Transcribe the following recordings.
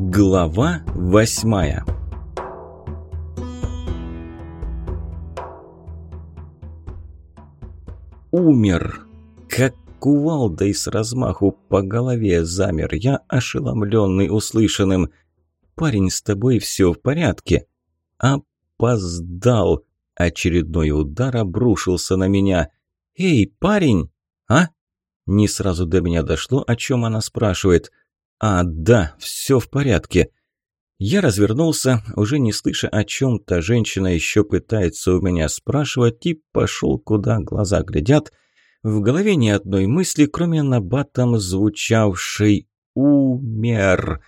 Глава восьмая Умер. Как кувалдой с размаху по голове замер я, ошеломленный услышанным. «Парень, с тобой все в порядке?» «Опоздал!» Очередной удар обрушился на меня. «Эй, парень!» «А?» Не сразу до меня дошло, о чем она спрашивает. «А, да, все в порядке». Я развернулся, уже не слыша о чем та женщина еще пытается у меня спрашивать, и пошел, куда глаза глядят. В голове ни одной мысли, кроме набатом звучавшей «Умер».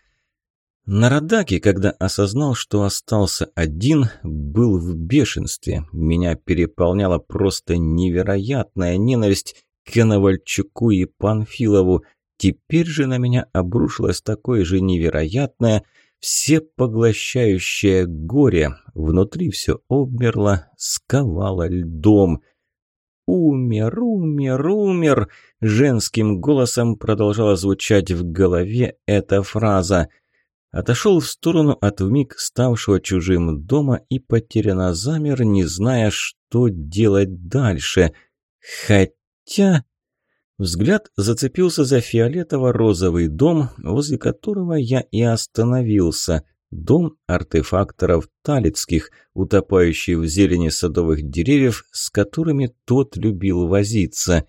На Радаке, когда осознал, что остался один, был в бешенстве. Меня переполняла просто невероятная ненависть к Коновальчуку и Панфилову. Теперь же на меня обрушилось такое же невероятное, всепоглощающее горе. Внутри все обмерло, сковало льдом. «Умер, умер, умер!» Женским голосом продолжала звучать в голове эта фраза. Отошел в сторону от вмиг ставшего чужим дома и потерянно замер, не зная, что делать дальше. Хотя... Взгляд зацепился за фиолетово-розовый дом, возле которого я и остановился. Дом артефакторов Талицких, утопающий в зелени садовых деревьев, с которыми тот любил возиться.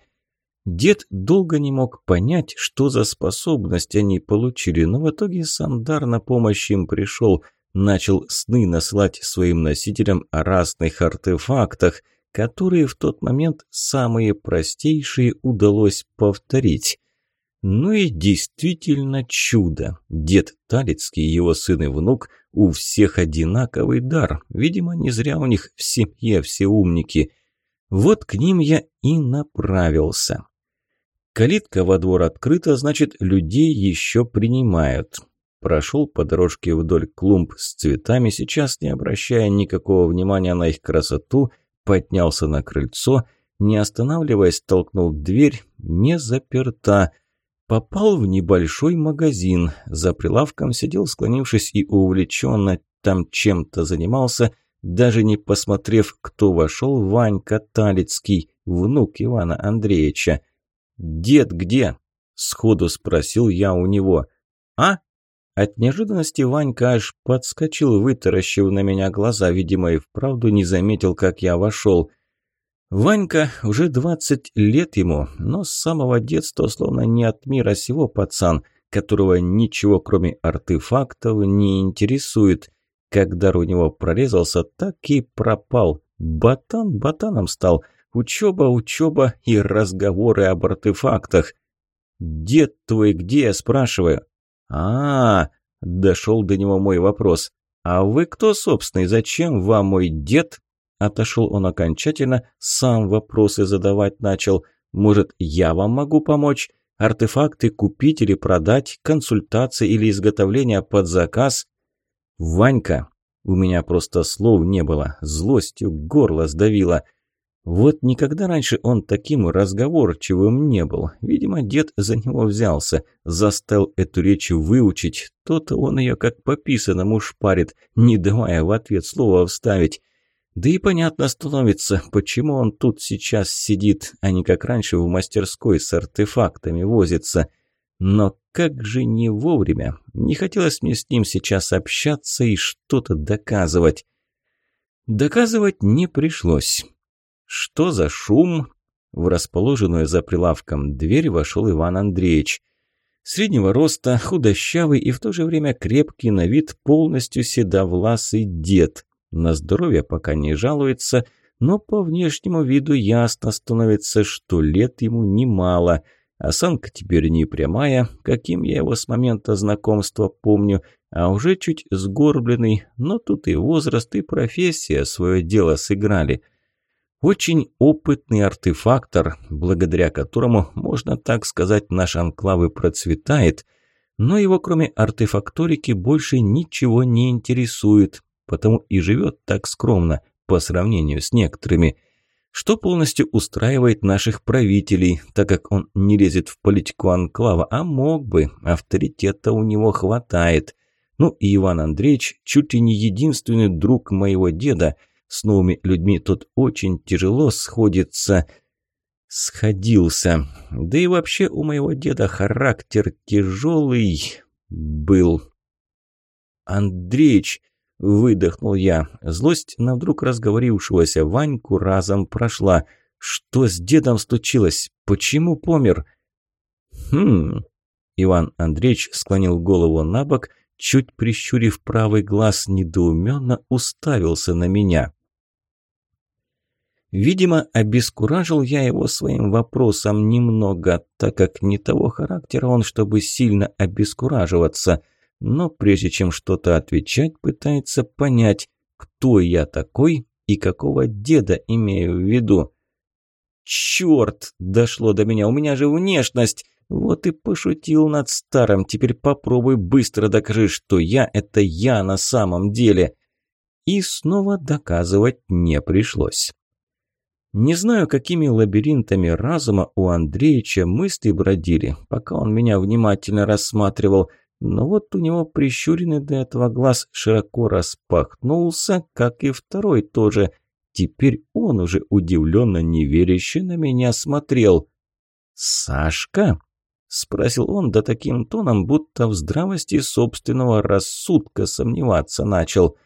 Дед долго не мог понять, что за способность они получили, но в итоге сам на помощь им пришел, начал сны наслать своим носителям о разных артефактах – которые в тот момент самые простейшие удалось повторить. Ну и действительно чудо. Дед Талицкий, его сын и внук, у всех одинаковый дар. Видимо, не зря у них в семье все умники. Вот к ним я и направился. Калитка во двор открыта, значит, людей еще принимают. Прошел по дорожке вдоль клумб с цветами, сейчас не обращая никакого внимания на их красоту – поднялся на крыльцо, не останавливаясь, толкнул дверь, не заперта. Попал в небольшой магазин. За прилавком сидел, склонившись и увлеченно там чем-то занимался, даже не посмотрев, кто вошел, Ванька Талицкий, внук Ивана Андреевича. «Дед где?» – сходу спросил я у него. «А?» От неожиданности Ванька аж подскочил, вытаращив на меня глаза, видимо, и вправду не заметил, как я вошел. Ванька уже двадцать лет ему, но с самого детства словно не от мира сего пацан, которого ничего кроме артефактов не интересует. Когда у него прорезался, так и пропал. Ботан ботаном стал. Учеба, учеба и разговоры об артефактах. «Дед твой где?» – спрашиваю а, дошел до него мой вопрос. «А вы кто, собственно, и зачем вам мой дед?» Отошел он окончательно, сам вопросы задавать начал. «Может, я вам могу помочь? Артефакты купить или продать? Консультации или изготовление под заказ?» «Ванька!» У меня просто слов не было, злостью горло сдавило – вот никогда раньше он таким разговорчивым не был. Видимо, дед за него взялся, заставил эту речь выучить. То-то он ее как по писанному шпарит, не давая в ответ слова вставить. Да и понятно становится, почему он тут сейчас сидит, а не как раньше в мастерской с артефактами возится. Но как же не вовремя. Не хотелось мне с ним сейчас общаться и что-то доказывать. Доказывать не пришлось. «Что за шум?» В расположенную за прилавком дверь вошел Иван Андреевич. Среднего роста, худощавый и в то же время крепкий на вид, полностью седовласый дед. На здоровье пока не жалуется, но по внешнему виду ясно становится, что лет ему немало. Осанка теперь не прямая, каким я его с момента знакомства помню, а уже чуть сгорбленный, но тут и возраст, и профессия свое дело сыграли – очень опытный артефактор, благодаря которому, можно так сказать, наш анклав и процветает, но его кроме артефакторики больше ничего не интересует, потому и живет так скромно по сравнению с некоторыми, что полностью устраивает наших правителей, так как он не лезет в политику анклава, а мог бы, авторитета у него хватает. Ну и Иван Андреевич чуть ли не единственный друг моего деда. С новыми людьми тот очень тяжело сходится. Сходился. Да и вообще у моего деда характер тяжелый был. Андреич, выдохнул я. Злость на вдруг разговорившегося Ваньку разом прошла. Что с дедом случилось? Почему помер? Хм. Иван Андреевич склонил голову на бок чуть прищурив правый глаз, недоуменно уставился на меня. Видимо, обескуражил я его своим вопросом немного, так как не того характера он, чтобы сильно обескураживаться. Но прежде чем что-то отвечать, пытается понять, кто я такой и какого деда имею в виду. «Черт!» – дошло до меня, у меня же внешность! Вот и пошутил над старым. Теперь попробуй быстро докажи, что я – это я на самом деле. И снова доказывать не пришлось. Не знаю, какими лабиринтами разума у Андреича мысли бродили, пока он меня внимательно рассматривал, но вот у него прищуренный до этого глаз широко распахнулся, как и второй тоже. Теперь он уже удивленно неверяще на меня смотрел. «Сашка?» Спросил он, да таким тоном, будто в здравости собственного рассудка сомневаться начал.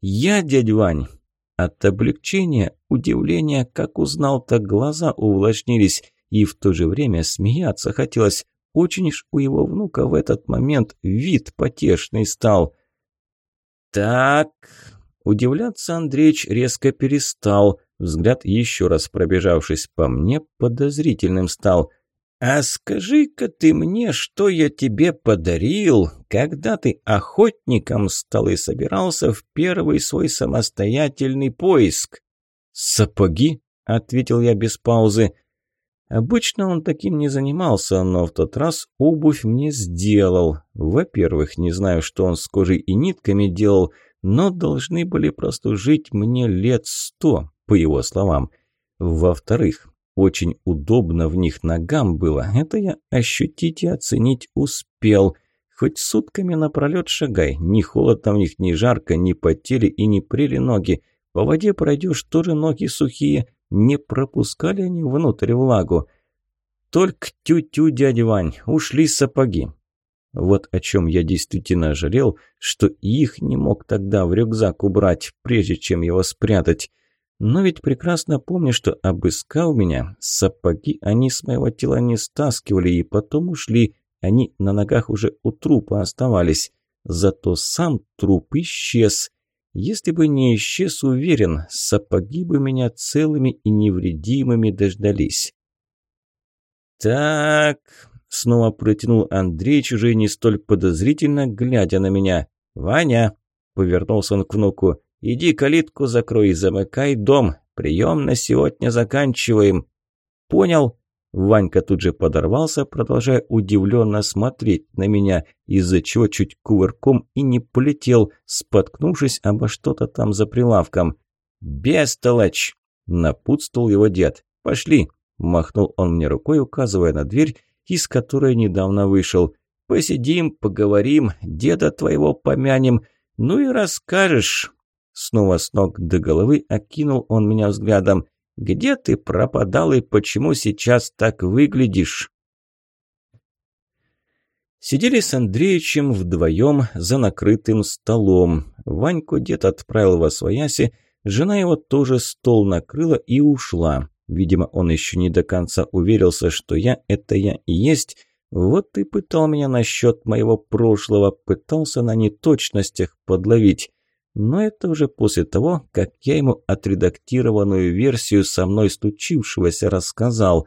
«Я, дядь Вань!» От облегчения, удивления, как узнал, так глаза увлажнились, и в то же время смеяться хотелось. Очень ж у его внука в этот момент вид потешный стал. «Так...» Удивляться Андреич резко перестал. Взгляд, еще раз пробежавшись по мне, подозрительным стал – «А скажи-ка ты мне, что я тебе подарил, когда ты охотником стал и собирался в первый свой самостоятельный поиск?» «Сапоги?» – ответил я без паузы. Обычно он таким не занимался, но в тот раз обувь мне сделал. Во-первых, не знаю, что он с кожей и нитками делал, но должны были прослужить мне лет сто, по его словам. Во-вторых, очень удобно в них ногам было. Это я ощутить и оценить успел. Хоть сутками напролет шагай. Ни холодно в них, ни жарко, ни потели и не прели ноги. По воде пройдешь, тоже ноги сухие. Не пропускали они внутрь влагу. Только тю-тю, дядя Вань, ушли сапоги. Вот о чем я действительно жалел, что их не мог тогда в рюкзак убрать, прежде чем его спрятать. Но ведь прекрасно помню, что обыскал меня, сапоги они с моего тела не стаскивали и потом ушли, они на ногах уже у трупа оставались. Зато сам труп исчез. Если бы не исчез, уверен, сапоги бы меня целыми и невредимыми дождались. «Так...» — снова протянул Андрей, чужой не столь подозрительно, глядя на меня. «Ваня!» — повернулся он к внуку. Иди калитку закрой замыкай дом. Прием на сегодня заканчиваем. Понял? Ванька тут же подорвался, продолжая удивленно смотреть на меня, из-за чего чуть кувырком и не полетел, споткнувшись обо что-то там за прилавком. «Бестолочь!» – напутствовал его дед. «Пошли!» – махнул он мне рукой, указывая на дверь, из которой недавно вышел. «Посидим, поговорим, деда твоего помянем, ну и расскажешь, Снова с ног до головы окинул он меня взглядом. «Где ты пропадал и почему сейчас так выглядишь?» Сидели с Андреичем вдвоем за накрытым столом. Ваньку дед отправил во свояси, жена его тоже стол накрыла и ушла. Видимо, он еще не до конца уверился, что я – это я и есть, вот и пытал меня насчет моего прошлого, пытался на неточностях подловить. Но это уже после того, как я ему отредактированную версию со мной случившегося рассказал.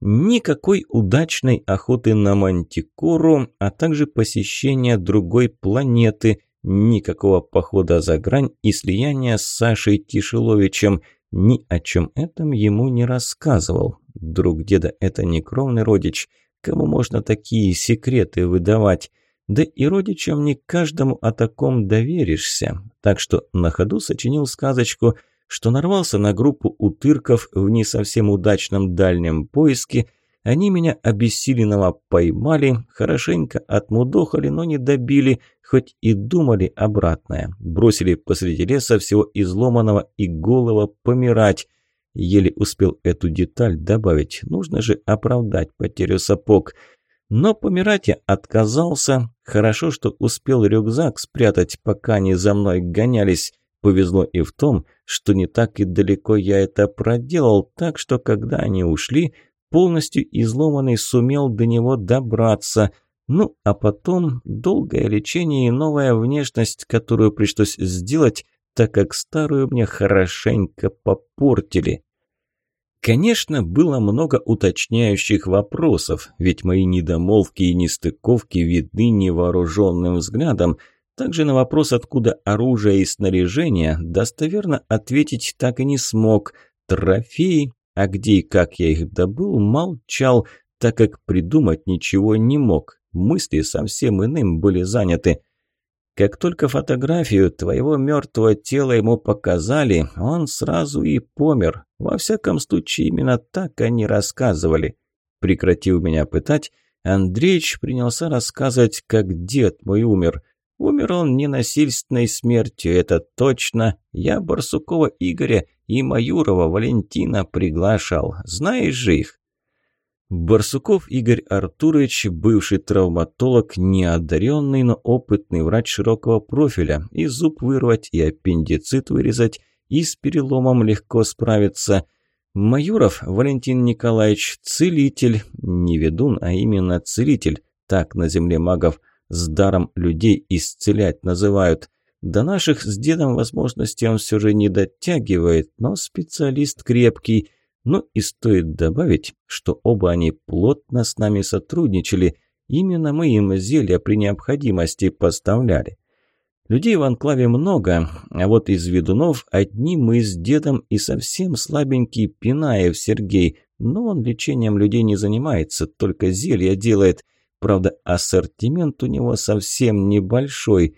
Никакой удачной охоты на мантикору, а также посещения другой планеты, никакого похода за грань и слияния с Сашей Тишеловичем. Ни о чем этом ему не рассказывал. Друг деда – это не кровный родич. Кому можно такие секреты выдавать? Да и родичам не каждому о таком доверишься. Так что на ходу сочинил сказочку, что нарвался на группу утырков в не совсем удачном дальнем поиске, Они меня обессиленного поймали, хорошенько отмудохали, но не добили, хоть и думали обратное. Бросили посреди леса всего изломанного и голого помирать. Еле успел эту деталь добавить. Нужно же оправдать потерю сапог. Но помирать я отказался. Хорошо, что успел рюкзак спрятать, пока они за мной гонялись. Повезло и в том, что не так и далеко я это проделал, так что когда они ушли, полностью изломанный сумел до него добраться. Ну, а потом долгое лечение и новая внешность, которую пришлось сделать, так как старую мне хорошенько попортили. Конечно, было много уточняющих вопросов, ведь мои недомолвки и нестыковки видны невооруженным взглядом. Также на вопрос, откуда оружие и снаряжение, достоверно ответить так и не смог. Трофеи, а где и как я их добыл, молчал, так как придумать ничего не мог. Мысли совсем иным были заняты. Как только фотографию твоего мертвого тела ему показали, он сразу и помер. Во всяком случае, именно так они рассказывали. Прекратив меня пытать, Андреич принялся рассказывать, как дед мой умер. Умер он не насильственной смертью, это точно. Я Барсукова Игоря и Маюрова Валентина приглашал. Знаешь же их? Барсуков Игорь Артурович, бывший травматолог, неодаренный, но опытный врач широкого профиля, и зуб вырвать, и аппендицит вырезать, и с переломом легко справиться. Маюров Валентин Николаевич – целитель, не ведун, а именно целитель, так на земле магов с даром людей исцелять называют. До наших с дедом возможностей он все же не дотягивает, но специалист крепкий – ну и стоит добавить, что оба они плотно с нами сотрудничали. Именно мы им зелья при необходимости поставляли. Людей в анклаве много, а вот из ведунов одни мы с дедом и совсем слабенький Пинаев Сергей, но он лечением людей не занимается, только зелья делает. Правда, ассортимент у него совсем небольшой.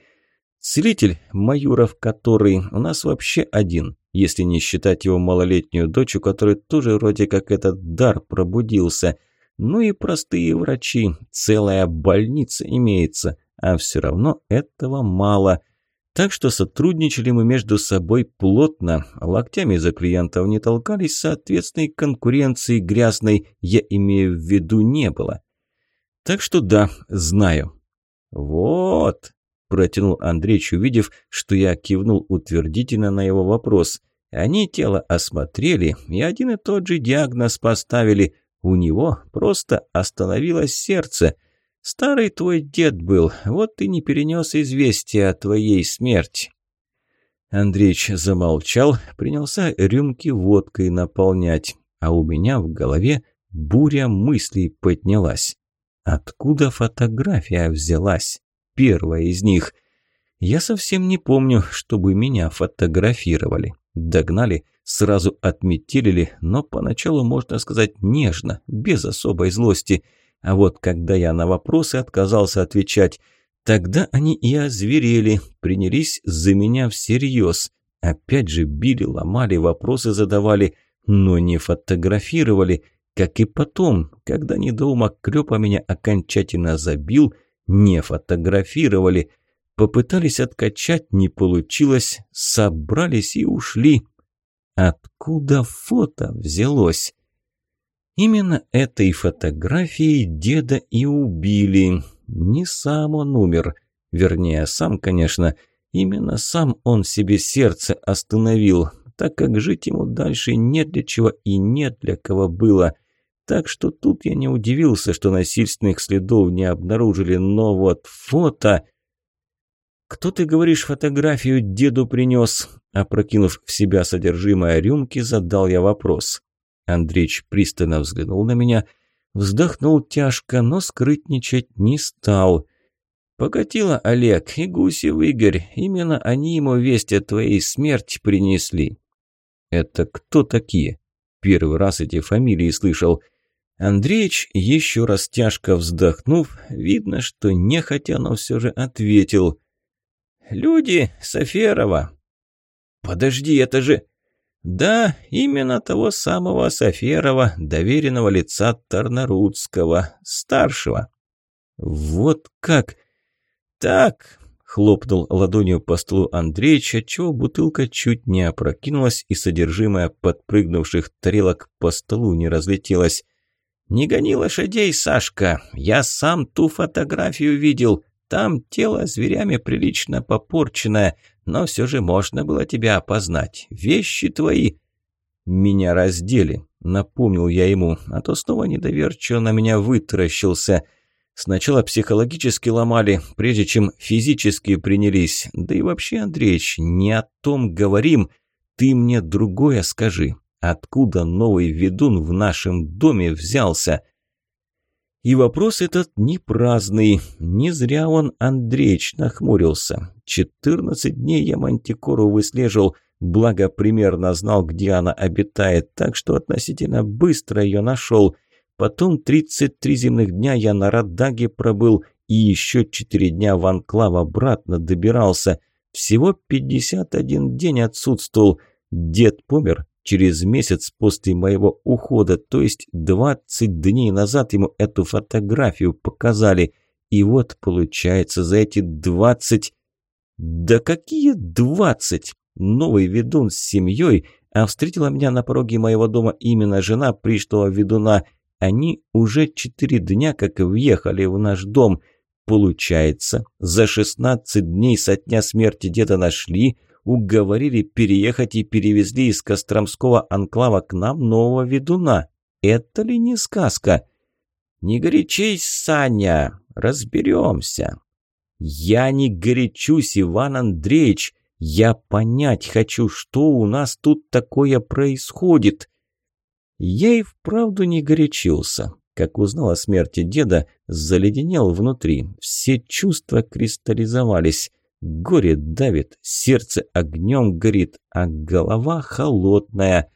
Целитель Маюров, который у нас вообще один, если не считать его малолетнюю дочь, у которой тоже вроде как этот дар пробудился. Ну и простые врачи, целая больница имеется, а все равно этого мало. Так что сотрудничали мы между собой плотно, локтями за клиентов не толкались, соответственной конкуренции грязной, я имею в виду, не было. Так что да, знаю. «Вот», – протянул Андреич, увидев, что я кивнул утвердительно на его вопрос. Они тело осмотрели и один и тот же диагноз поставили. У него просто остановилось сердце. Старый твой дед был, вот ты не перенес известия о твоей смерти. Андреич замолчал, принялся рюмки водкой наполнять, а у меня в голове буря мыслей поднялась. Откуда фотография взялась? Первая из них. Я совсем не помню, чтобы меня фотографировали. Догнали, сразу отметелили, но поначалу, можно сказать, нежно, без особой злости. А вот когда я на вопросы отказался отвечать, тогда они и озверели, принялись за меня всерьез. Опять же били, ломали, вопросы задавали, но не фотографировали, как и потом, когда недоумок Клёпа меня окончательно забил, не фотографировали. Попытались откачать, не получилось, собрались и ушли. Откуда фото взялось? Именно этой фотографией деда и убили. Не сам он умер. Вернее, сам, конечно. Именно сам он себе сердце остановил, так как жить ему дальше не для чего и не для кого было. Так что тут я не удивился, что насильственных следов не обнаружили, но вот фото... «Кто, ты говоришь, фотографию деду принес?» Опрокинув в себя содержимое рюмки, задал я вопрос. Андреич пристально взглянул на меня, вздохнул тяжко, но скрытничать не стал. «Покатило Олег и Гусев Игорь, именно они ему весть о твоей смерти принесли». «Это кто такие?» Первый раз эти фамилии слышал. Андреич, еще раз тяжко вздохнув, видно, что нехотя, но все же ответил – «Люди Соферова». «Подожди, это же...» Да, именно того самого Соферова, доверенного лица Тарнарудского, старшего. Вот как? Так, хлопнул ладонью по столу Андреич, отчего бутылка чуть не опрокинулась и содержимое подпрыгнувших тарелок по столу не разлетелось. «Не гони лошадей, Сашка! Я сам ту фотографию видел. Там тело зверями прилично попорченное, но все же можно было тебя опознать. Вещи твои...» «Меня раздели», — напомнил я ему, а то снова недоверчиво на меня вытаращился. Сначала психологически ломали, прежде чем физически принялись. Да и вообще, Андреич, не о том говорим. Ты мне другое скажи. Откуда новый ведун в нашем доме взялся?» И вопрос этот не праздный. Не зря он, Андреич, нахмурился. Четырнадцать дней я Мантикору выслеживал, благо примерно знал, где она обитает, так что относительно быстро ее нашел. Потом тридцать три земных дня я на Радаге пробыл и еще четыре дня в Анклав обратно добирался. Всего пятьдесят один день отсутствовал. Дед помер, через месяц после моего ухода, то есть 20 дней назад ему эту фотографию показали. И вот, получается, за эти 20... Да какие 20? Новый ведун с семьей, а встретила меня на пороге моего дома именно жена пришлого ведуна. Они уже четыре дня как въехали в наш дом. Получается, за 16 дней со дня смерти деда нашли, уговорили переехать и перевезли из Костромского анклава к нам нового ведуна. Это ли не сказка? Не горячись, Саня, разберемся. Я не горячусь, Иван Андреевич. Я понять хочу, что у нас тут такое происходит. Я и вправду не горячился. Как узнал о смерти деда, заледенел внутри. Все чувства кристаллизовались. Горе давит, сердце огнем горит, а голова холодная.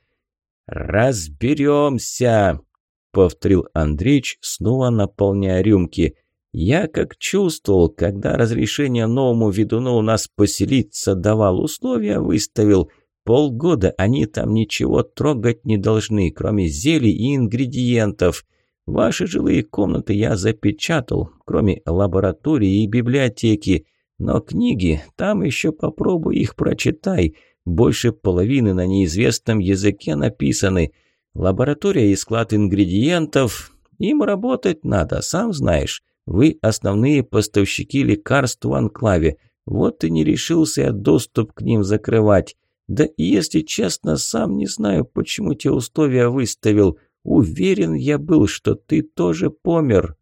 «Разберемся!» — повторил Андреич, снова наполняя рюмки. «Я как чувствовал, когда разрешение новому ведуну у нас поселиться давал, условия выставил. Полгода они там ничего трогать не должны, кроме зелий и ингредиентов. Ваши жилые комнаты я запечатал, кроме лаборатории и библиотеки». Но книги, там еще попробуй их прочитай. Больше половины на неизвестном языке написаны. Лаборатория и склад ингредиентов. Им работать надо, сам знаешь. Вы основные поставщики лекарств в анклаве. Вот и не решился я доступ к ним закрывать. Да и если честно, сам не знаю, почему те условия выставил. Уверен я был, что ты тоже помер.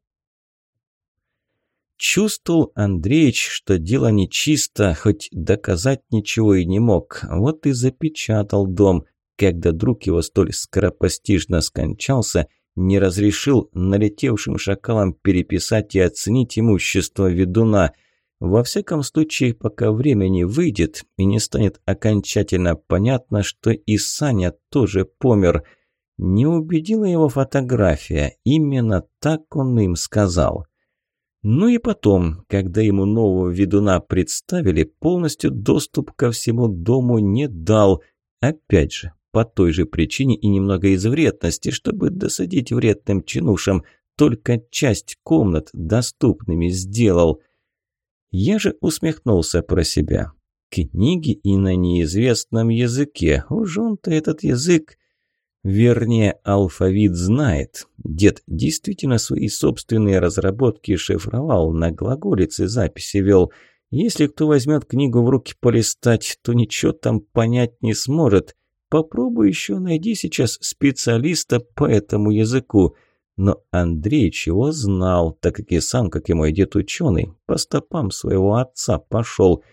Чувствовал Андреич, что дело нечисто, хоть доказать ничего и не мог. Вот и запечатал дом, когда друг его столь скоропостижно скончался, не разрешил налетевшим шакалам переписать и оценить имущество ведуна. Во всяком случае, пока время не выйдет и не станет окончательно понятно, что и Саня тоже помер. Не убедила его фотография, именно так он им сказал. Ну и потом, когда ему нового ведуна представили, полностью доступ ко всему дому не дал. Опять же, по той же причине и немного из вредности, чтобы досадить вредным чинушам, только часть комнат доступными сделал. Я же усмехнулся про себя. Книги и на неизвестном языке. Уж он-то этот язык Вернее, алфавит знает. Дед действительно свои собственные разработки шифровал, на глаголице записи вел. Если кто возьмет книгу в руки полистать, то ничего там понять не сможет. Попробуй еще найди сейчас специалиста по этому языку. Но Андрей чего знал, так как и сам, как и мой дед ученый, по стопам своего отца пошел –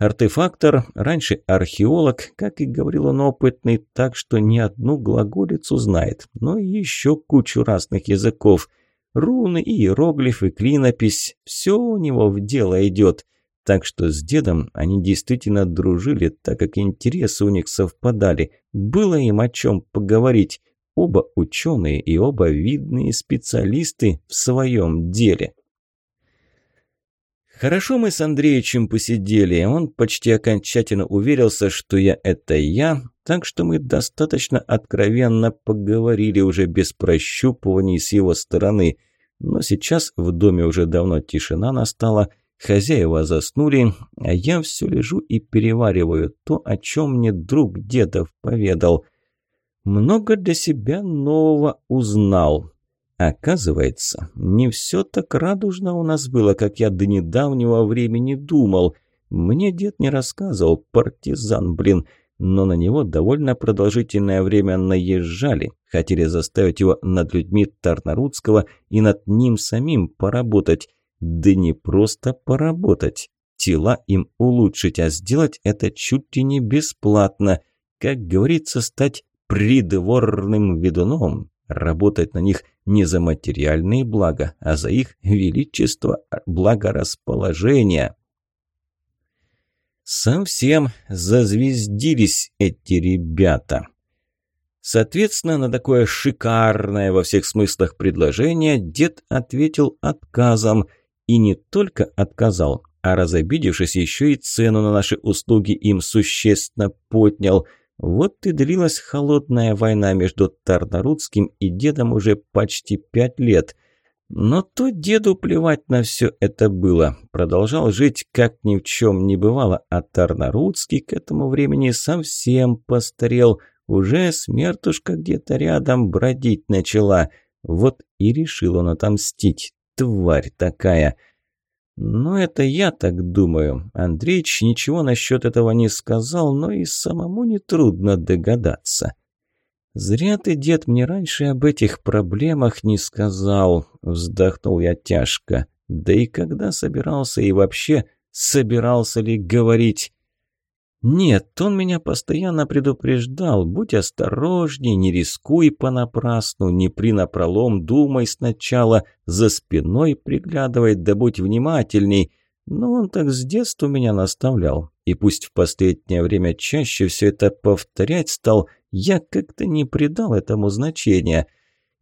Артефактор, раньше археолог, как и говорил он опытный, так что не одну глаголицу знает, но еще кучу разных языков. Руны, иероглифы, клинопись – все у него в дело идет. Так что с дедом они действительно дружили, так как интересы у них совпадали. Было им о чем поговорить. Оба ученые и оба видные специалисты в своем деле. Хорошо мы с Андреичем посидели, он почти окончательно уверился, что я – это я, так что мы достаточно откровенно поговорили уже без прощупываний с его стороны. Но сейчас в доме уже давно тишина настала, хозяева заснули, а я все лежу и перевариваю то, о чем мне друг дедов поведал. Много для себя нового узнал. Оказывается, не все так радужно у нас было, как я до недавнего времени думал. Мне дед не рассказывал, партизан, блин, но на него довольно продолжительное время наезжали, хотели заставить его над людьми Тарнарудского и над ним самим поработать. Да не просто поработать, тела им улучшить, а сделать это чуть ли не бесплатно. Как говорится, стать придворным ведуном, работать на них не за материальные блага, а за их величество благорасположения. Совсем зазвездились эти ребята. Соответственно, на такое шикарное во всех смыслах предложение дед ответил отказом. И не только отказал, а разобидевшись еще и цену на наши услуги им существенно поднял – вот и длилась холодная война между Тарнарудским и дедом уже почти пять лет. Но то деду плевать на все это было. Продолжал жить, как ни в чем не бывало, а Тарнарудский к этому времени совсем постарел. Уже смертушка где-то рядом бродить начала. Вот и решил он отомстить. Тварь такая. «Ну, это я так думаю. Андреич ничего насчет этого не сказал, но и самому нетрудно догадаться». «Зря ты, дед, мне раньше об этих проблемах не сказал», – вздохнул я тяжко. «Да и когда собирался и вообще собирался ли говорить?» «Нет, он меня постоянно предупреждал. Будь осторожней, не рискуй понапрасну, не при напролом думай сначала, за спиной приглядывай, да будь внимательней. Но он так с детства меня наставлял. И пусть в последнее время чаще все это повторять стал, я как-то не придал этому значения.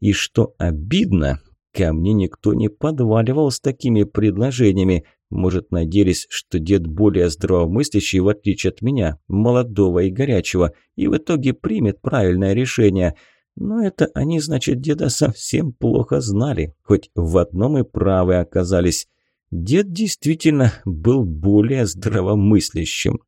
И что обидно, ко мне никто не подваливал с такими предложениями». Может, надеялись, что дед более здравомыслящий, в отличие от меня, молодого и горячего, и в итоге примет правильное решение. Но это они, значит, деда совсем плохо знали, хоть в одном и правы оказались. Дед действительно был более здравомыслящим.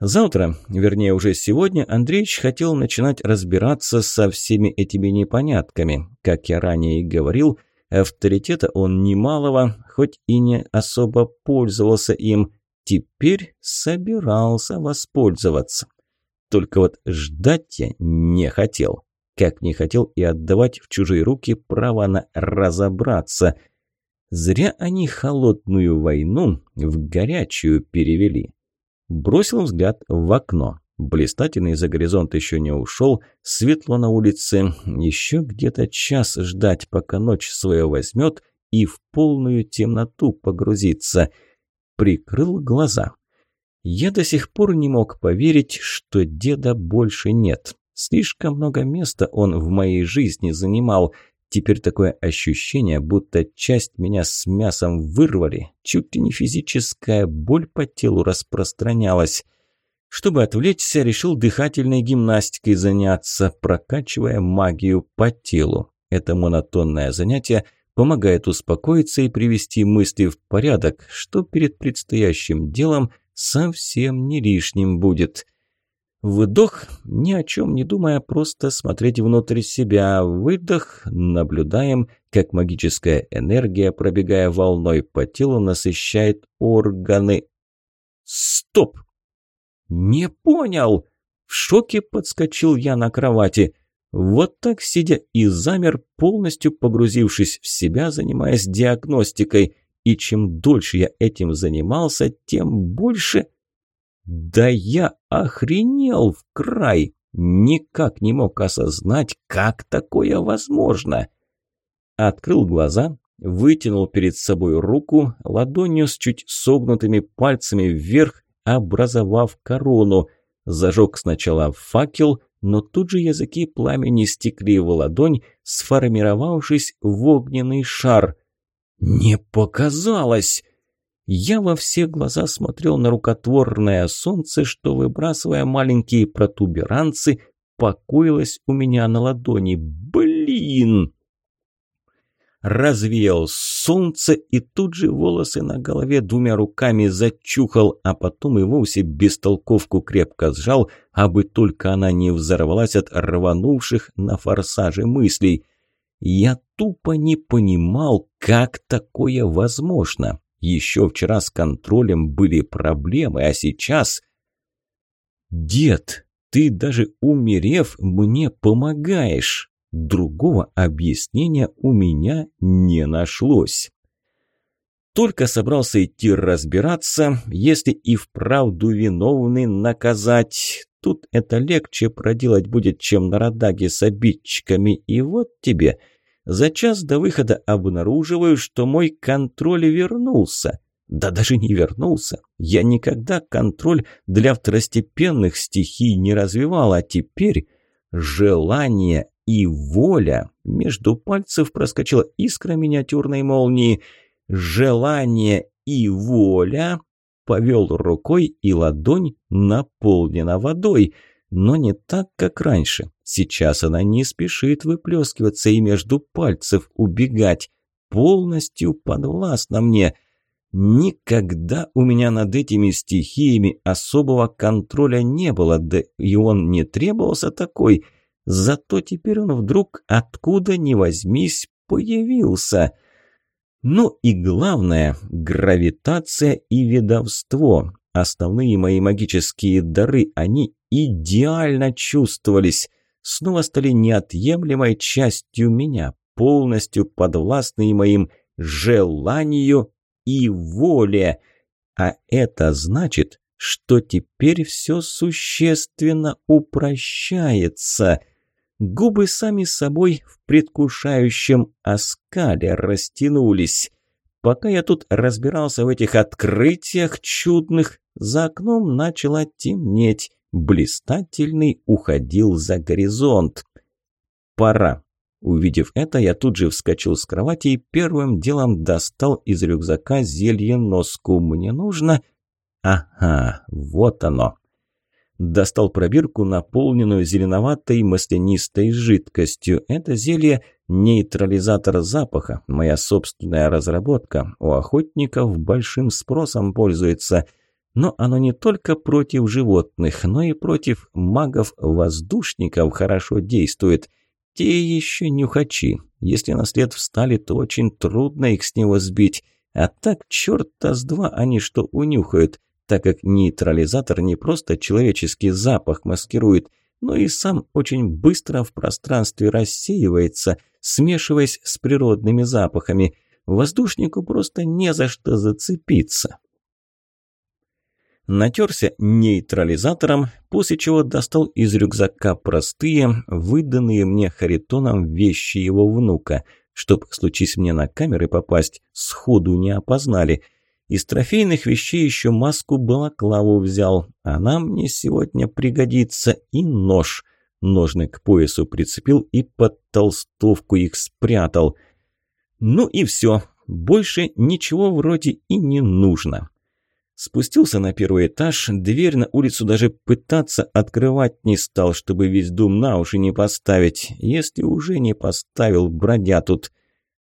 Завтра, вернее уже сегодня, Андреевич хотел начинать разбираться со всеми этими непонятками. Как я ранее и говорил – Авторитета он немалого, хоть и не особо пользовался им, теперь собирался воспользоваться. Только вот ждать я не хотел. Как не хотел и отдавать в чужие руки право на разобраться. Зря они холодную войну в горячую перевели. Бросил взгляд в окно. Блистательный за горизонт еще не ушел, светло на улице, еще где-то час ждать, пока ночь свое возьмет и в полную темноту погрузиться. Прикрыл глаза. Я до сих пор не мог поверить, что деда больше нет. Слишком много места он в моей жизни занимал. Теперь такое ощущение, будто часть меня с мясом вырвали. Чуть ли не физическая боль по телу распространялась. Чтобы отвлечься, решил дыхательной гимнастикой заняться, прокачивая магию по телу. Это монотонное занятие помогает успокоиться и привести мысли в порядок, что перед предстоящим делом совсем не лишним будет. Выдох, ни о чем не думая, просто смотреть внутрь себя. Выдох, наблюдаем, как магическая энергия, пробегая волной по телу, насыщает органы. Стоп! «Не понял!» В шоке подскочил я на кровати. Вот так сидя и замер, полностью погрузившись в себя, занимаясь диагностикой. И чем дольше я этим занимался, тем больше... Да я охренел в край! Никак не мог осознать, как такое возможно. Открыл глаза, вытянул перед собой руку, ладонью с чуть согнутыми пальцами вверх образовав корону. Зажег сначала факел, но тут же языки пламени стекли в ладонь, сформировавшись в огненный шар. «Не показалось!» Я во все глаза смотрел на рукотворное солнце, что, выбрасывая маленькие протуберанцы, покоилось у меня на ладони. Блин! Развеял солнце и тут же волосы на голове двумя руками зачухал, а потом и вовсе бестолковку крепко сжал, абы только она не взорвалась от рванувших на форсаже мыслей. Я тупо не понимал, как такое возможно. Еще вчера с контролем были проблемы, а сейчас... «Дед, ты даже умерев мне помогаешь!» Другого объяснения у меня не нашлось. Только собрался идти разбираться, если и вправду виновный наказать. Тут это легче проделать будет, чем на Радаге с обидчиками. И вот тебе. За час до выхода обнаруживаю, что мой контроль вернулся. Да даже не вернулся. Я никогда контроль для второстепенных стихий не развивал, а теперь желание и воля. Между пальцев проскочила искра миниатюрной молнии. Желание и воля. Повел рукой, и ладонь наполнена водой. Но не так, как раньше. Сейчас она не спешит выплескиваться и между пальцев убегать. Полностью подвластна мне. Никогда у меня над этими стихиями особого контроля не было, да и он не требовался такой – Зато теперь он вдруг откуда ни возьмись появился. Ну и главное – гравитация и ведовство. Основные мои магические дары, они идеально чувствовались. Снова стали неотъемлемой частью меня, полностью подвластные моим желанию и воле. А это значит, что теперь все существенно упрощается – Губы сами собой в предвкушающем оскале растянулись. Пока я тут разбирался в этих открытиях чудных, за окном начало темнеть. Блистательный уходил за горизонт. «Пора». Увидев это, я тут же вскочил с кровати и первым делом достал из рюкзака зелье носку. «Мне нужно...» «Ага, вот оно». Достал пробирку, наполненную зеленоватой маслянистой жидкостью. Это зелье – нейтрализатор запаха, моя собственная разработка. У охотников большим спросом пользуется. Но оно не только против животных, но и против магов-воздушников хорошо действует. Те еще нюхачи. Если на след встали, то очень трудно их с него сбить. А так черта с два они что унюхают – так как нейтрализатор не просто человеческий запах маскирует, но и сам очень быстро в пространстве рассеивается, смешиваясь с природными запахами. Воздушнику просто не за что зацепиться. Натерся нейтрализатором, после чего достал из рюкзака простые, выданные мне Харитоном вещи его внука, чтоб, случись мне на камеры попасть, сходу не опознали – из трофейных вещей еще маску-балаклаву взял. Она мне сегодня пригодится. И нож. Ножны к поясу прицепил и под толстовку их спрятал. Ну и все. Больше ничего вроде и не нужно. Спустился на первый этаж, дверь на улицу даже пытаться открывать не стал, чтобы весь дом на уши не поставить. Если уже не поставил, бродя тут.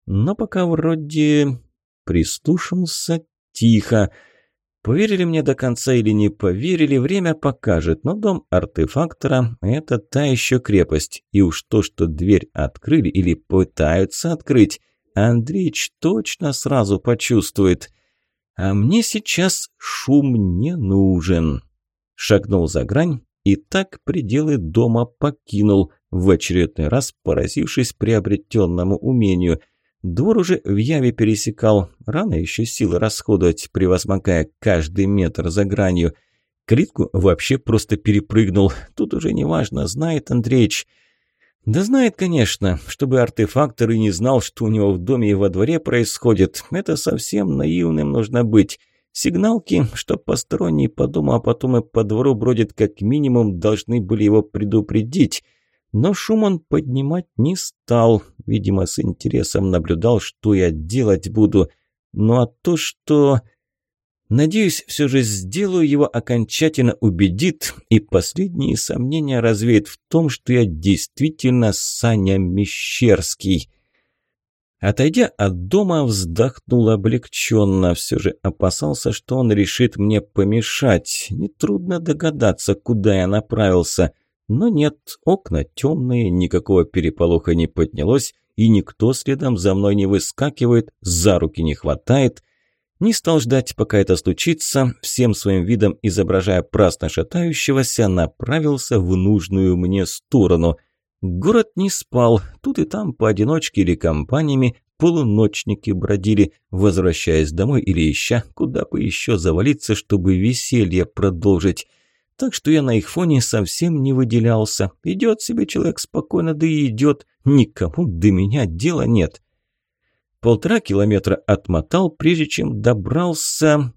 Но пока вроде прислушался, тихо. Поверили мне до конца или не поверили, время покажет, но дом артефактора – это та еще крепость. И уж то, что дверь открыли или пытаются открыть, Андреич точно сразу почувствует. А мне сейчас шум не нужен. Шагнул за грань и так пределы дома покинул, в очередной раз поразившись приобретенному умению – Двор уже в яве пересекал. Рано еще силы расходовать, превозмогая каждый метр за гранью. Калитку вообще просто перепрыгнул. Тут уже неважно, знает Андреич. Да знает, конечно, чтобы артефактор и не знал, что у него в доме и во дворе происходит. Это совсем наивным нужно быть. Сигналки, что посторонний по дому, а потом и по двору бродит как минимум, должны были его предупредить. Но шум он поднимать не стал, видимо, с интересом наблюдал, что я делать буду. Ну а то, что... Надеюсь, все же сделаю его окончательно убедит, и последние сомнения развеет в том, что я действительно Саня Мещерский. Отойдя от дома, вздохнул облегченно. Все же опасался, что он решит мне помешать. Нетрудно догадаться, куда я направился. Но нет, окна темные, никакого переполоха не поднялось, и никто следом за мной не выскакивает, за руки не хватает. Не стал ждать, пока это случится, всем своим видом изображая праздно шатающегося, направился в нужную мне сторону – Город не спал, тут и там поодиночке или компаниями полуночники бродили, возвращаясь домой или ища, куда бы еще завалиться, чтобы веселье продолжить. Так что я на их фоне совсем не выделялся. Идет себе человек спокойно, да и идет. Никому до меня дела нет. Полтора километра отмотал, прежде чем добрался...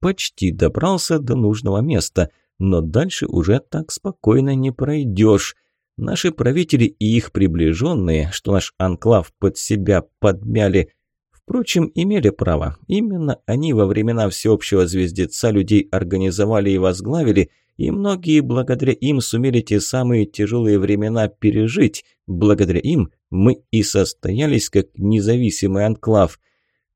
Почти добрался до нужного места, но дальше уже так спокойно не пройдешь. Наши правители и их приближенные, что наш анклав под себя подмяли, впрочем, имели право. Именно они во времена всеобщего звездеца людей организовали и возглавили, и многие благодаря им сумели те самые тяжелые времена пережить. Благодаря им мы и состоялись как независимый анклав.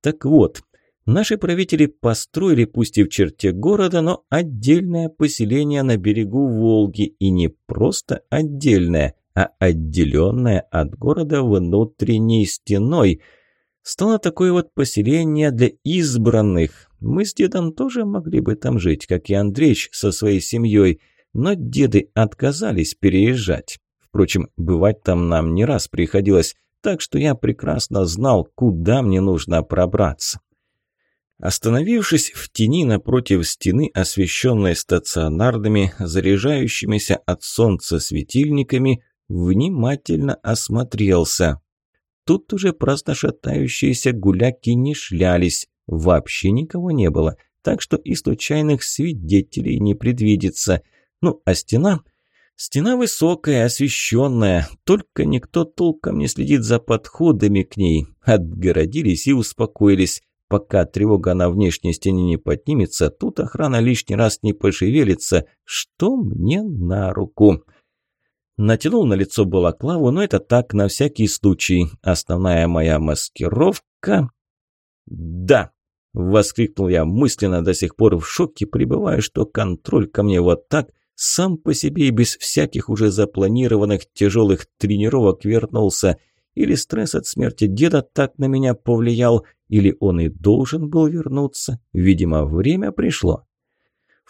Так вот, Наши правители построили, пусть и в черте города, но отдельное поселение на берегу Волги. И не просто отдельное, а отделенное от города внутренней стеной. Стало такое вот поселение для избранных. Мы с дедом тоже могли бы там жить, как и Андреич со своей семьей, но деды отказались переезжать. Впрочем, бывать там нам не раз приходилось, так что я прекрасно знал, куда мне нужно пробраться. Остановившись в тени напротив стены, освещенной стационарными, заряжающимися от солнца светильниками, внимательно осмотрелся. Тут уже праздно шатающиеся гуляки не шлялись, вообще никого не было, так что и случайных свидетелей не предвидится. Ну, а стена... Стена высокая, освещенная, только никто толком не следит за подходами к ней. Отгородились и успокоились. Пока тревога на внешней стене не поднимется, тут охрана лишний раз не пошевелится, что мне на руку. Натянул на лицо балаклаву, но это так, на всякий случай. Основная моя маскировка... «Да!» – воскликнул я мысленно, до сих пор в шоке, пребывая, что контроль ко мне вот так, сам по себе и без всяких уже запланированных тяжелых тренировок вернулся – или стресс от смерти деда так на меня повлиял, или он и должен был вернуться. Видимо, время пришло.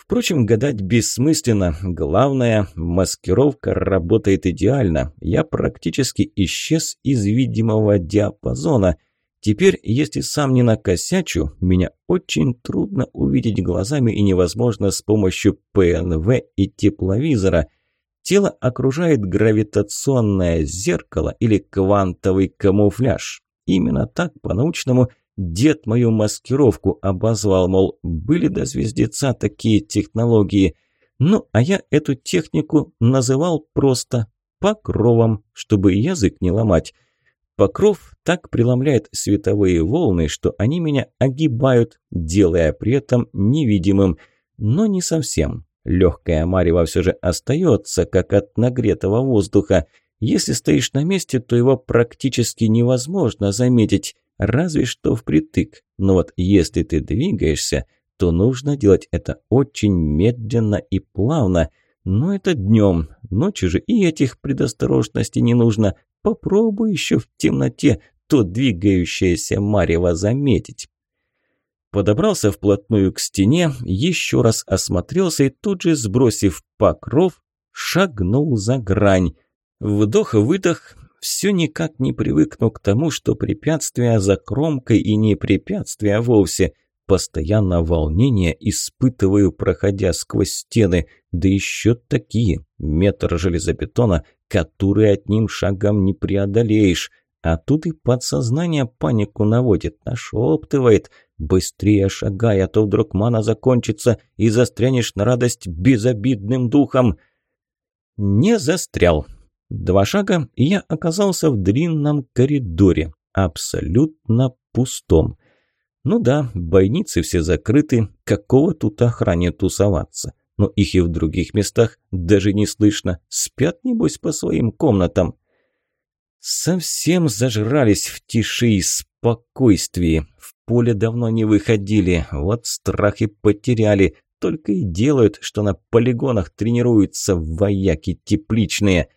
Впрочем, гадать бессмысленно. Главное, маскировка работает идеально. Я практически исчез из видимого диапазона. Теперь, если сам не накосячу, меня очень трудно увидеть глазами и невозможно с помощью ПНВ и тепловизора – Тело окружает гравитационное зеркало или квантовый камуфляж. Именно так, по-научному, дед мою маскировку обозвал, мол, были до звездеца такие технологии. Ну, а я эту технику называл просто покровом, чтобы язык не ломать. Покров так преломляет световые волны, что они меня огибают, делая при этом невидимым, но не совсем. Легкая марево все же остается, как от нагретого воздуха. Если стоишь на месте, то его практически невозможно заметить, разве что впритык. Но вот если ты двигаешься, то нужно делать это очень медленно и плавно. Но это днем, ночью же и этих предосторожностей не нужно. Попробуй еще в темноте то двигающееся марево заметить. Подобрался вплотную к стене, еще раз осмотрелся и тут же, сбросив покров, шагнул за грань. Вдох-выдох, все никак не привыкну к тому, что препятствия за кромкой и не препятствия вовсе. Постоянно волнение испытываю, проходя сквозь стены, да еще такие, метр железобетона, которые одним шагом не преодолеешь. А тут и подсознание панику наводит, нашептывает – Быстрее шагай, а то вдруг мана закончится и застрянешь на радость безобидным духом. Не застрял. Два шага, и я оказался в длинном коридоре, абсолютно пустом. Ну да, бойницы все закрыты, какого тут охране тусоваться? Но их и в других местах даже не слышно, спят небось по своим комнатам. Совсем зажрались в тиши и спокойствии, в поле давно не выходили, вот страх и потеряли, только и делают, что на полигонах тренируются вояки тепличные.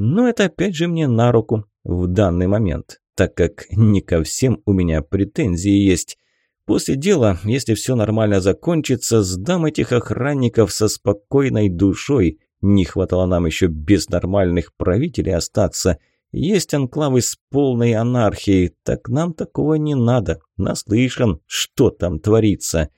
Но это опять же мне на руку в данный момент так как не ко всем у меня претензии есть. После дела, если все нормально закончится, сдам этих охранников со спокойной душой. Не хватало нам еще без нормальных правителей остаться. Есть анклавы с полной анархией, так нам такого не надо. Наслышан, что там творится.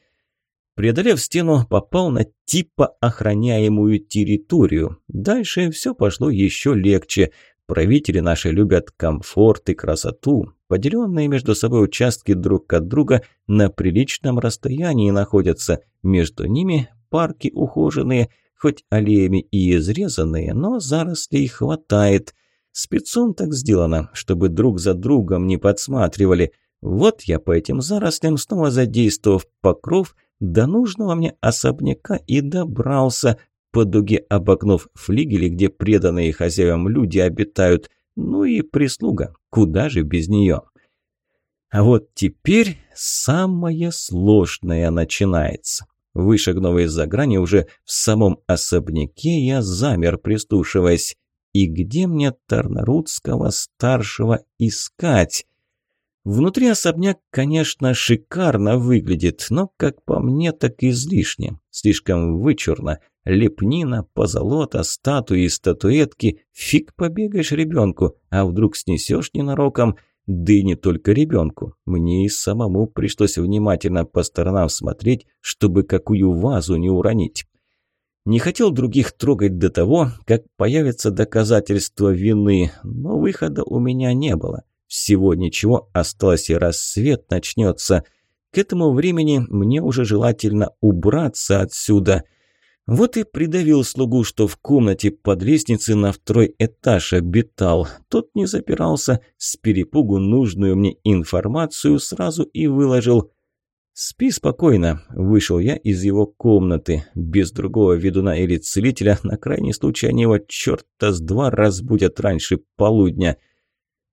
Преодолев стену, попал на типа охраняемую территорию. Дальше все пошло еще легче – Правители наши любят комфорт и красоту. Поделенные между собой участки друг от друга на приличном расстоянии находятся. Между ними парки ухоженные, хоть аллеями и изрезанные, но зарослей хватает. Спецом так сделано, чтобы друг за другом не подсматривали. Вот я по этим зарослям, снова задействовав покров, до нужного мне особняка и добрался, по дуге обогнув флигели, где преданные хозяевам люди обитают, ну и прислуга, куда же без нее. А вот теперь самое сложное начинается. Вышагнув из-за грани уже в самом особняке, я замер, прислушиваясь. И где мне Тарнарудского старшего искать? Внутри особняк, конечно, шикарно выглядит, но, как по мне, так излишне. Слишком вычурно. Лепнина, позолота, статуи и статуэтки. Фиг побегаешь ребенку, а вдруг снесешь ненароком. Да и не только ребенку. Мне и самому пришлось внимательно по сторонам смотреть, чтобы какую вазу не уронить. Не хотел других трогать до того, как появятся доказательства вины, но выхода у меня не было. Всего ничего, осталось и рассвет начнется. К этому времени мне уже желательно убраться отсюда – вот и придавил слугу, что в комнате под лестницей на второй этаж обитал. Тот не запирался, с перепугу нужную мне информацию сразу и выложил. «Спи спокойно», – вышел я из его комнаты. Без другого ведуна или целителя на крайний случай они его черта с два разбудят раньше полудня.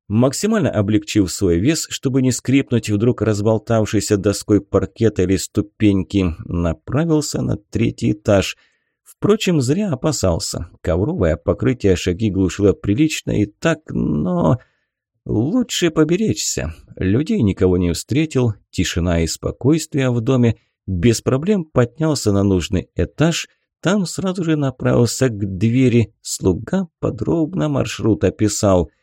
Максимально облегчив свой вес, чтобы не скрипнуть вдруг разболтавшейся доской паркета или ступеньки, направился на третий этаж. Впрочем, зря опасался. Ковровое покрытие шаги глушило прилично и так, но... Лучше поберечься. Людей никого не встретил, тишина и спокойствие в доме. Без проблем поднялся на нужный этаж, там сразу же направился к двери. Слуга подробно маршрут описал –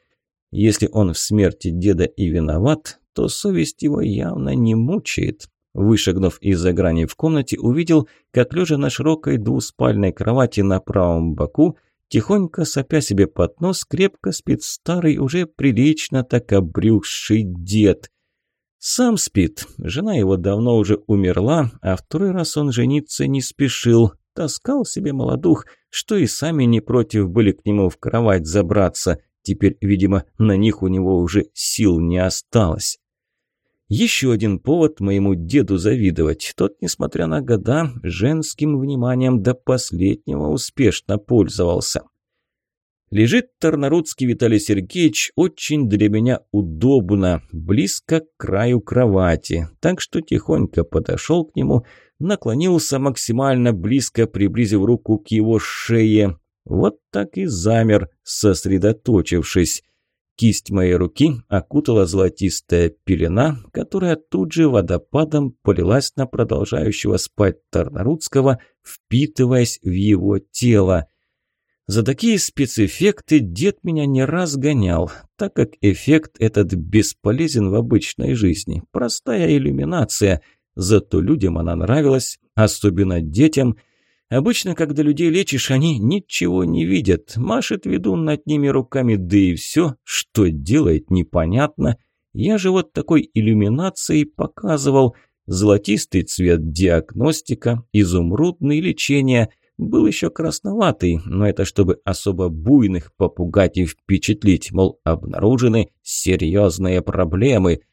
если он в смерти деда и виноват, то совесть его явно не мучает. Вышагнув из-за грани в комнате, увидел, как лежа на широкой двуспальной кровати на правом боку, тихонько сопя себе под нос, крепко спит старый, уже прилично так обрюхший дед. Сам спит, жена его давно уже умерла, а второй раз он жениться не спешил, таскал себе молодух, что и сами не против были к нему в кровать забраться – Теперь, видимо, на них у него уже сил не осталось. Еще один повод моему деду завидовать. Тот, несмотря на года, женским вниманием до последнего успешно пользовался. Лежит Тарнарудский Виталий Сергеевич очень для меня удобно, близко к краю кровати, так что тихонько подошел к нему, наклонился максимально близко, приблизив руку к его шее, вот так и замер, сосредоточившись. Кисть моей руки окутала золотистая пелена, которая тут же водопадом полилась на продолжающего спать Тарнарудского, впитываясь в его тело. За такие спецэффекты дед меня не раз гонял, так как эффект этот бесполезен в обычной жизни. Простая иллюминация, зато людям она нравилась, особенно детям – Обычно, когда людей лечишь, они ничего не видят. Машет ведун над ними руками, да и все. Что делает, непонятно. Я же вот такой иллюминацией показывал. Золотистый цвет – диагностика, изумрудный – лечение. Был еще красноватый, но это чтобы особо буйных попугать и впечатлить, мол, обнаружены серьезные проблемы –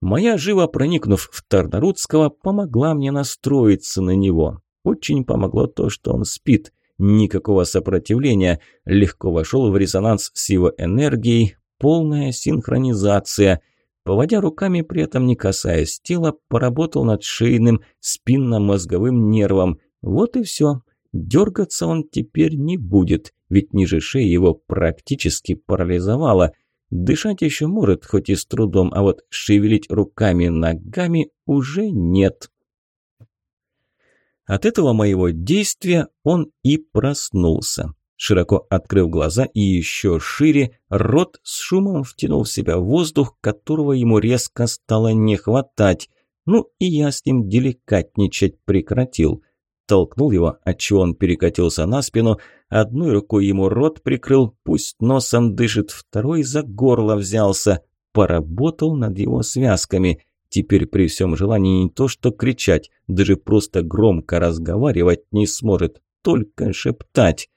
Моя, живо проникнув в Тарнарудского, помогла мне настроиться на него. Очень помогло то, что он спит. Никакого сопротивления. Легко вошел в резонанс с его энергией. Полная синхронизация. Поводя руками, при этом не касаясь тела, поработал над шейным спинномозговым нервом. Вот и все. Дергаться он теперь не будет, ведь ниже шеи его практически парализовало. Дышать еще может, хоть и с трудом, а вот шевелить руками ногами уже нет. От этого моего действия он и проснулся. Широко открыв глаза и еще шире, рот с шумом втянул в себя воздух, которого ему резко стало не хватать. Ну и я с ним деликатничать прекратил. Толкнул его, отчего он перекатился на спину, одной рукой ему рот прикрыл, пусть носом дышит, второй за горло взялся, поработал над его связками. Теперь при всем желании не то что кричать, даже просто громко разговаривать не сможет, только шептать.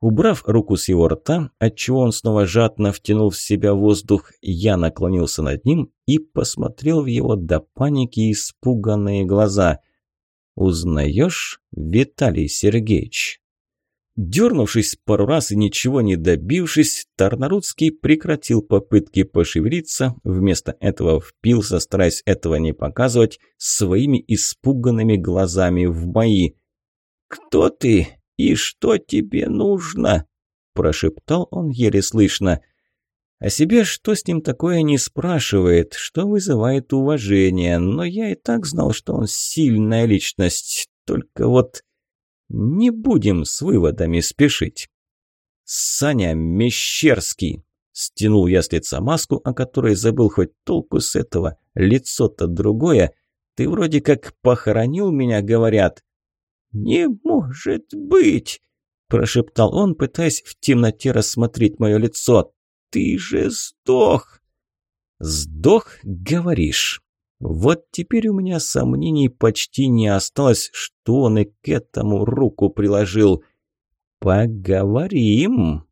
Убрав руку с его рта, отчего он снова жадно втянул в себя воздух, я наклонился над ним и посмотрел в его до паники испуганные глаза. «Узнаешь, Виталий Сергеевич?» Дернувшись пару раз и ничего не добившись, Тарнарудский прекратил попытки пошевелиться, вместо этого впился, стараясь этого не показывать, своими испуганными глазами в мои. «Кто ты и что тебе нужно?» – прошептал он еле слышно. О себе что с ним такое не спрашивает, что вызывает уважение, но я и так знал, что он сильная личность, только вот... Не будем с выводами спешить. «Саня Мещерский!» Стянул я с лица маску, о которой забыл хоть толку с этого. Лицо-то другое. Ты вроде как похоронил меня, говорят. «Не может быть!» Прошептал он, пытаясь в темноте рассмотреть мое лицо. «Ты же сдох!» «Сдох, говоришь?» Вот теперь у меня сомнений почти не осталось, что он и к этому руку приложил. «Поговорим!»